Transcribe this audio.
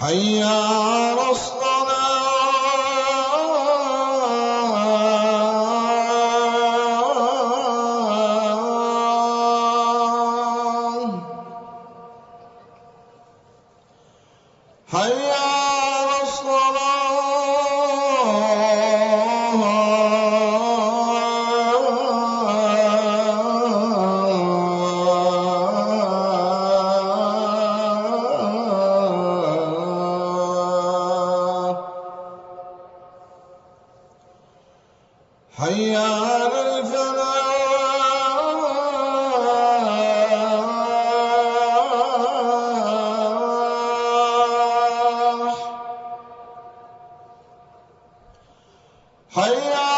حي على الصلاة حي على حيا الفلاح حيا